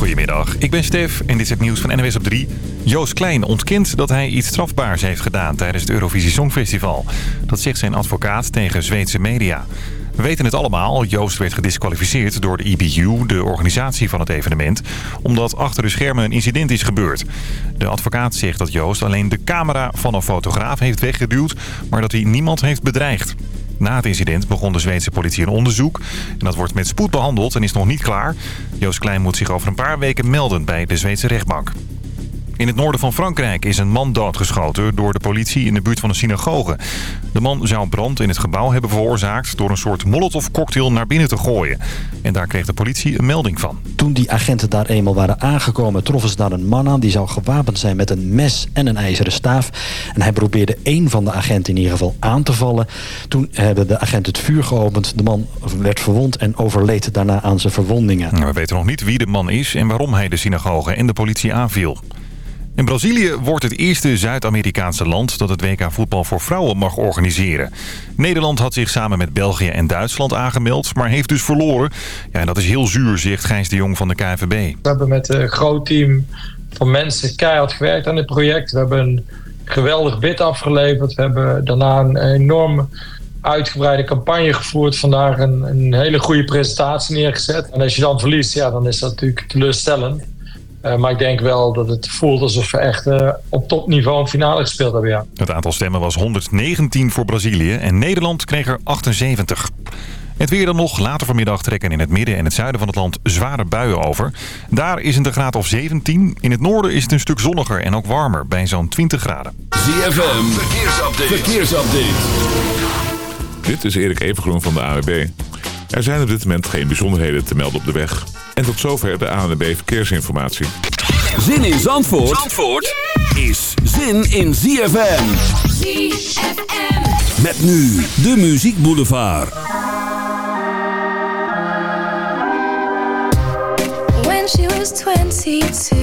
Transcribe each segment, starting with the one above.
Goedemiddag, ik ben Stef en dit is het nieuws van NWS op 3. Joost Klein ontkent dat hij iets strafbaars heeft gedaan tijdens het Eurovisie Songfestival. Dat zegt zijn advocaat tegen Zweedse media. We weten het allemaal, Joost werd gedisqualificeerd door de EBU, de organisatie van het evenement, omdat achter de schermen een incident is gebeurd. De advocaat zegt dat Joost alleen de camera van een fotograaf heeft weggeduwd, maar dat hij niemand heeft bedreigd. Na het incident begon de Zweedse politie een onderzoek. En dat wordt met spoed behandeld en is nog niet klaar. Joost Klein moet zich over een paar weken melden bij de Zweedse rechtbank. In het noorden van Frankrijk is een man doodgeschoten door de politie in de buurt van een synagoge. De man zou brand in het gebouw hebben veroorzaakt door een soort molotovcocktail naar binnen te gooien. En daar kreeg de politie een melding van. Toen die agenten daar eenmaal waren aangekomen troffen ze daar een man aan. Die zou gewapend zijn met een mes en een ijzeren staaf. En hij probeerde één van de agenten in ieder geval aan te vallen. Toen hebben de agenten het vuur geopend. De man werd verwond en overleed daarna aan zijn verwondingen. We weten nog niet wie de man is en waarom hij de synagoge en de politie aanviel. In Brazilië wordt het eerste Zuid-Amerikaanse land dat het WK voetbal voor vrouwen mag organiseren. Nederland had zich samen met België en Duitsland aangemeld, maar heeft dus verloren. Ja, en dat is heel zuur, zegt Gijs de Jong van de KNVB. We hebben met een groot team van mensen keihard gewerkt aan dit project. We hebben een geweldig bid afgeleverd. We hebben daarna een enorm uitgebreide campagne gevoerd. Vandaag een, een hele goede presentatie neergezet. En als je dan verliest, ja, dan is dat natuurlijk teleurstellend. Uh, maar ik denk wel dat het voelt alsof we echt uh, op topniveau een finale gespeeld hebben. Ja. Het aantal stemmen was 119 voor Brazilië en Nederland kreeg er 78. Het weer dan nog. Later vanmiddag trekken in het midden en het zuiden van het land zware buien over. Daar is het een graad of 17. In het noorden is het een stuk zonniger en ook warmer bij zo'n 20 graden. ZFM, verkeersupdate. verkeersupdate. Dit is Erik Evengroen van de AWB. Er zijn op dit moment geen bijzonderheden te melden op de weg. En tot zover de ANWB Verkeersinformatie. Zin in Zandvoort, Zandvoort is zin in ZFM. ZFM. Met nu de Muziek Boulevard. When she was 22,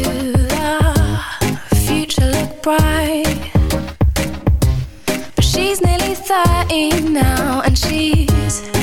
the future looked bright. But she's nearly 30 now and she's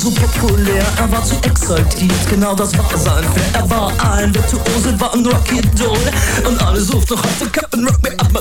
so populär, er war zu exaltiert, genau das war sein Flair. Er war ein Virtuose, war ein Rocky Doll. Und alle suchten heute Captain Rock. Me Up,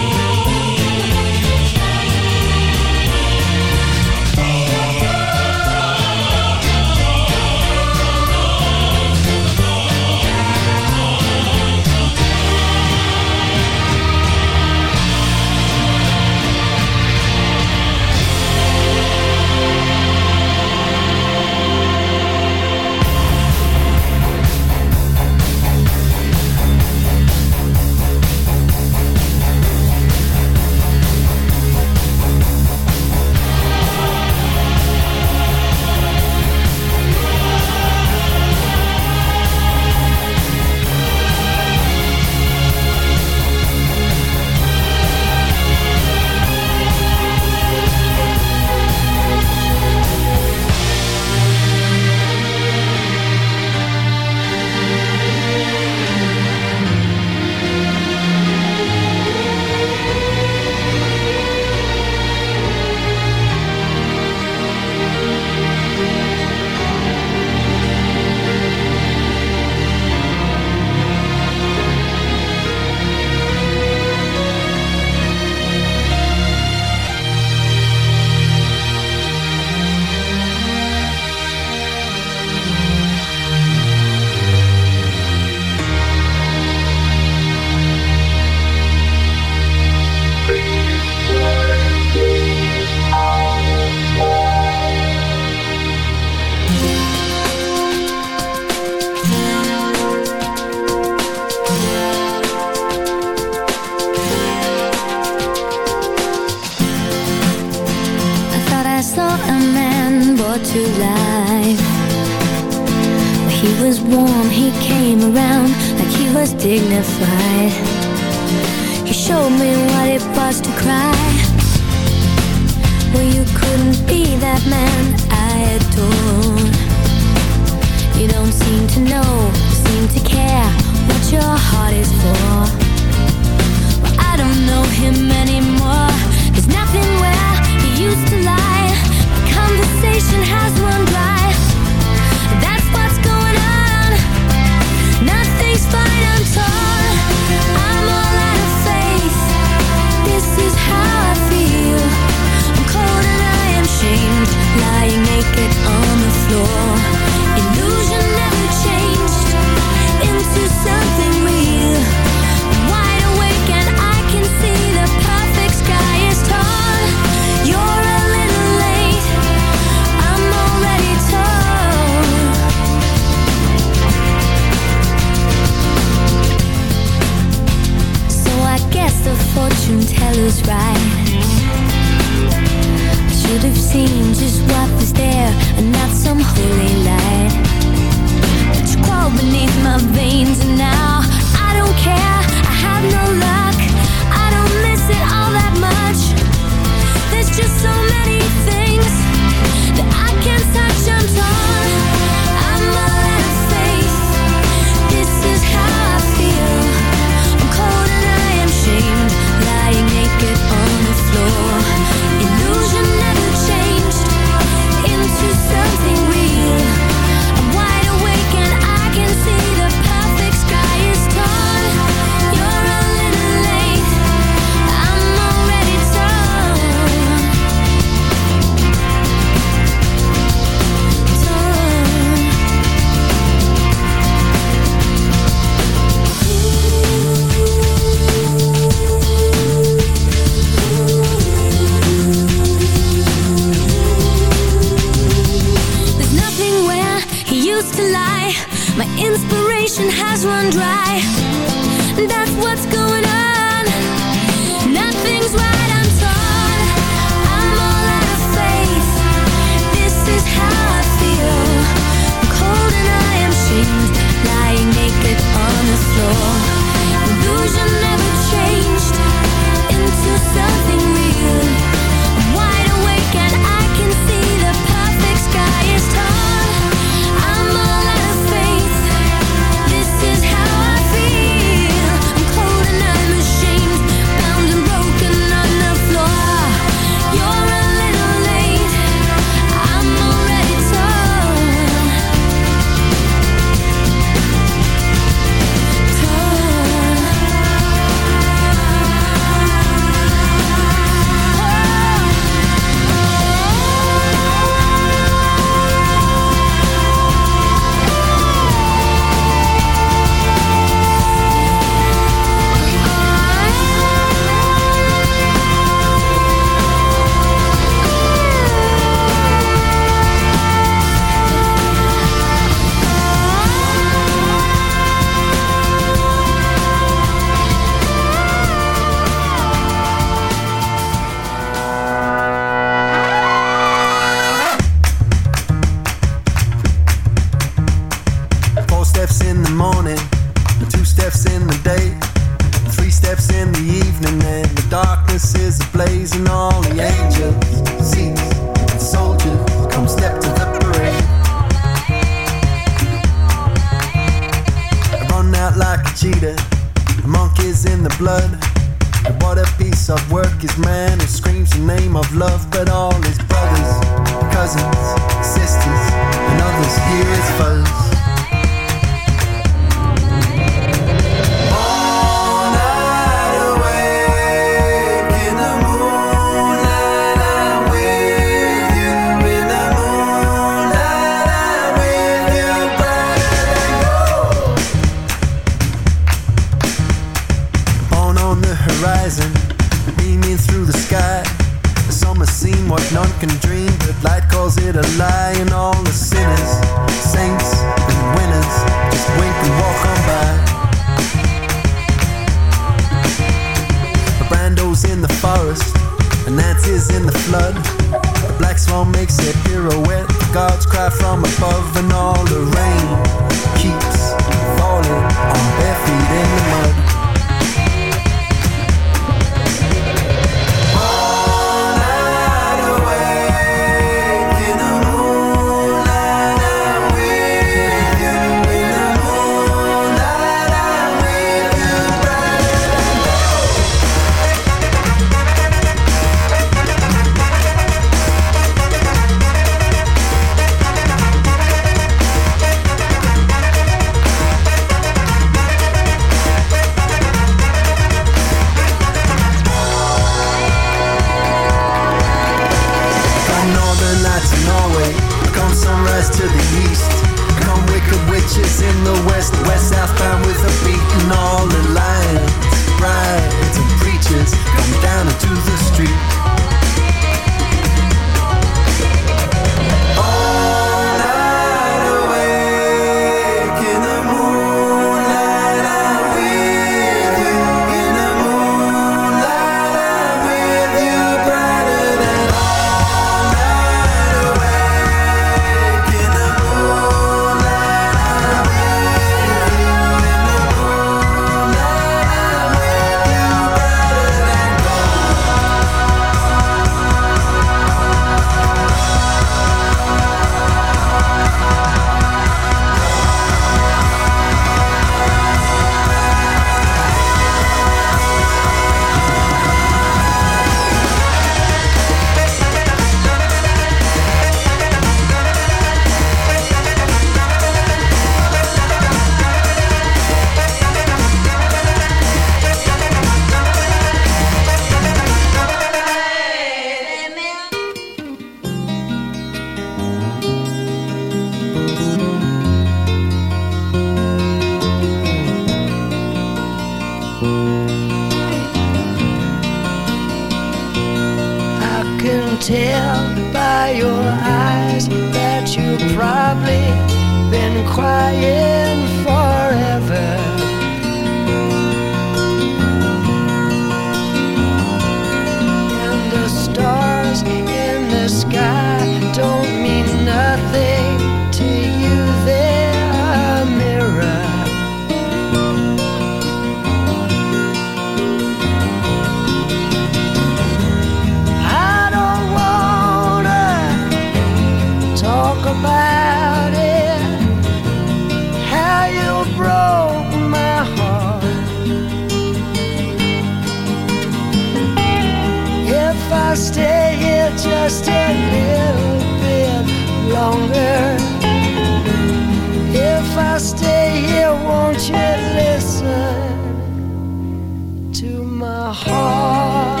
heart.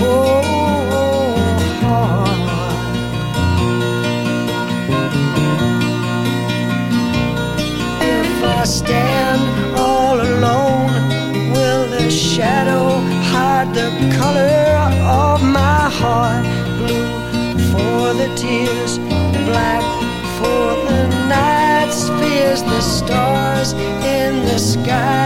Oh, heart. If I stand all alone, will the shadow hide the color of my heart? Blue for the tears, black for the night's fears, the stars sky.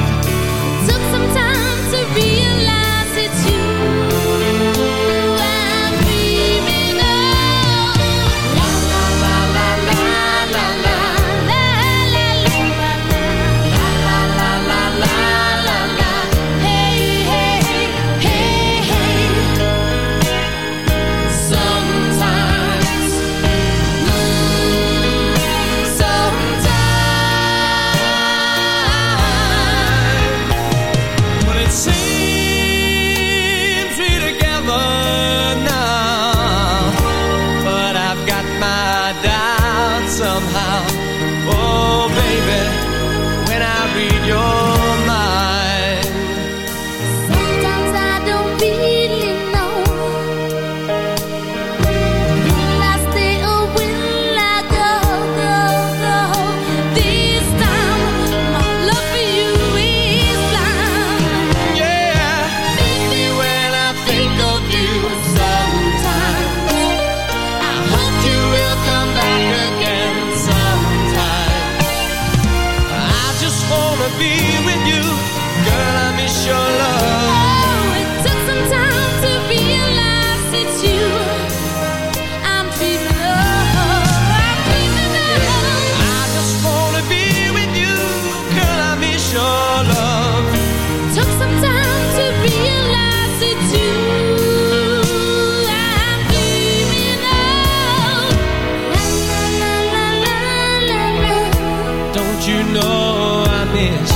you know I miss.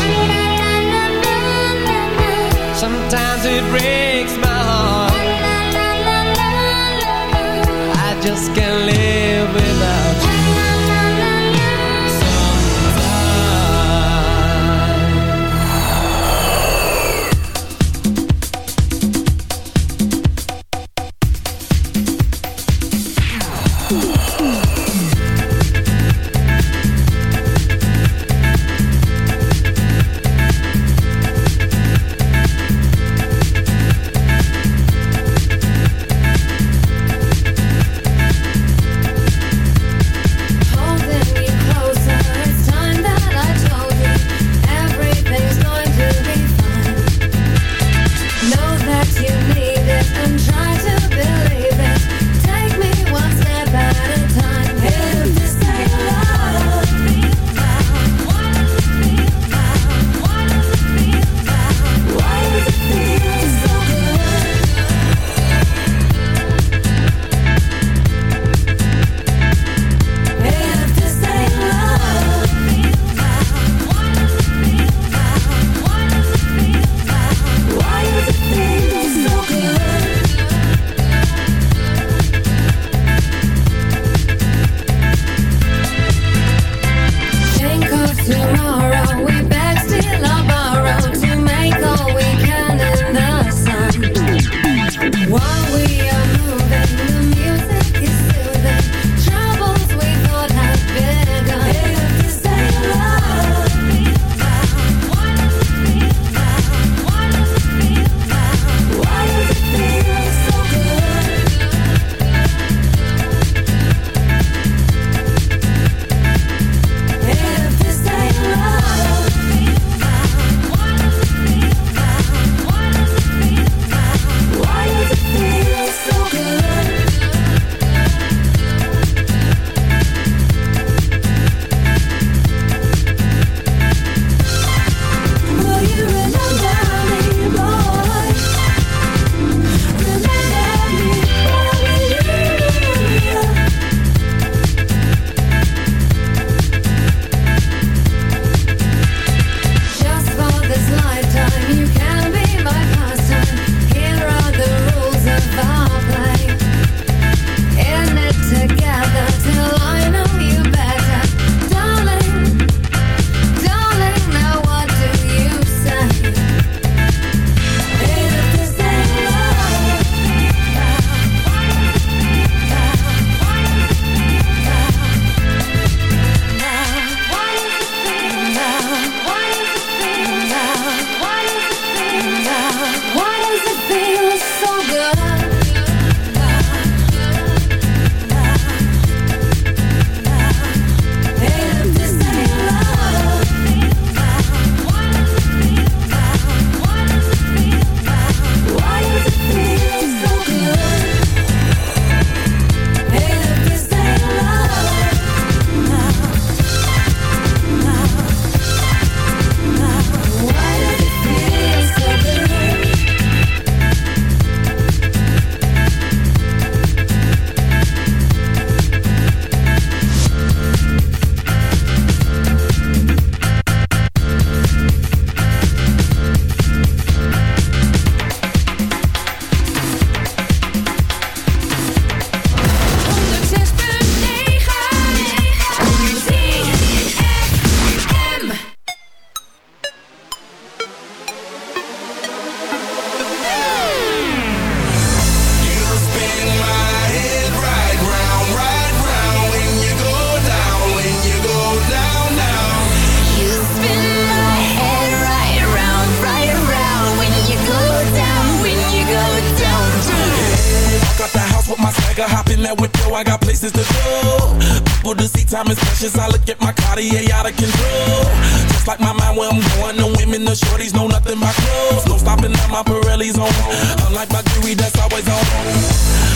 Sometimes it breaks my heart. I just can't time is precious. I look at my Cartier out of control. Just like my mind where I'm going. The women, the shorties know nothing but clothes. No stopping at my Pirelli's on. Unlike my jewelry that's always on.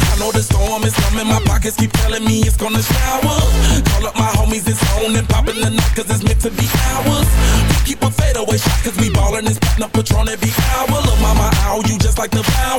I know the storm is coming. My pockets keep telling me it's gonna shower. Call up my homies, it's on and popping the night cause it's meant to be ours. We keep a fadeaway shot cause we ballin' this platinum patron every hour. Look, mama, ow, you just like the power.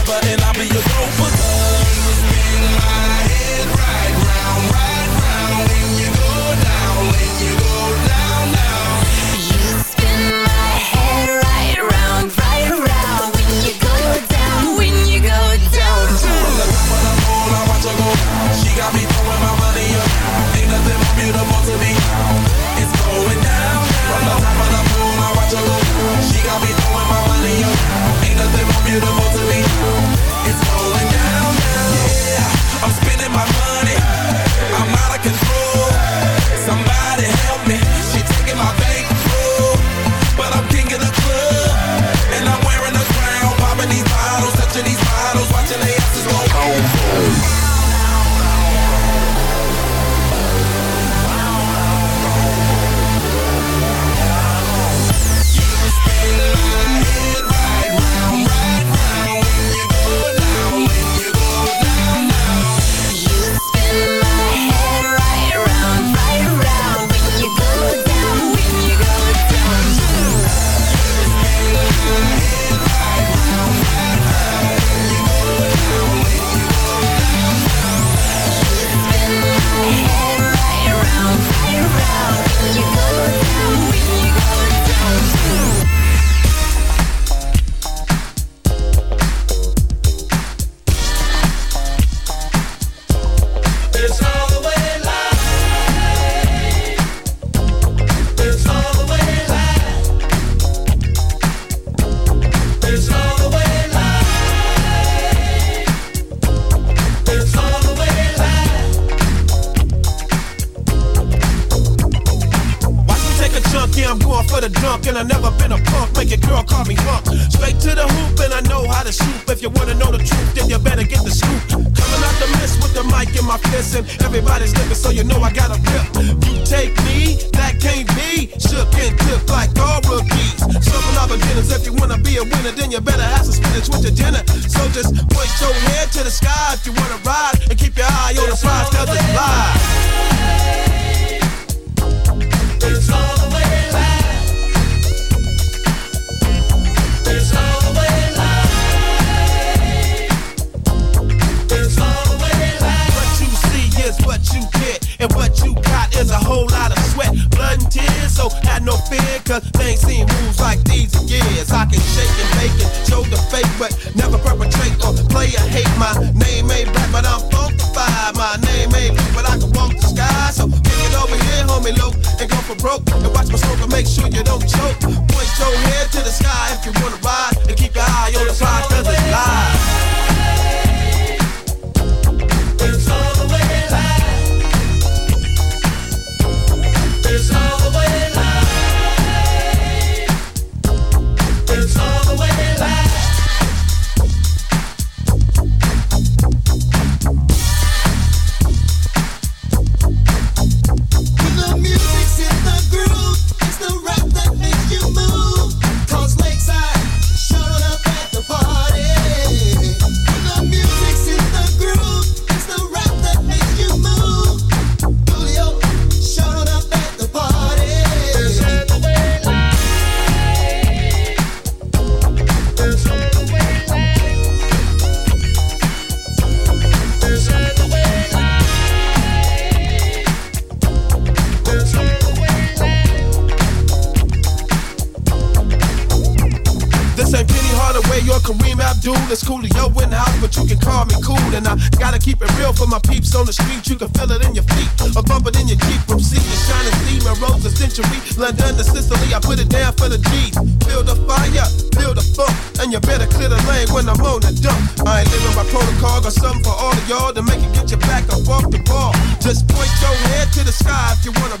century. London to Sicily, I put it down for the G's. Build a fire, build a funk, and you better clear the lane when I'm on the dump. I ain't living by protocol, got something for all of y'all to make it get your back up off the ball. Just point your head to the sky if you wanna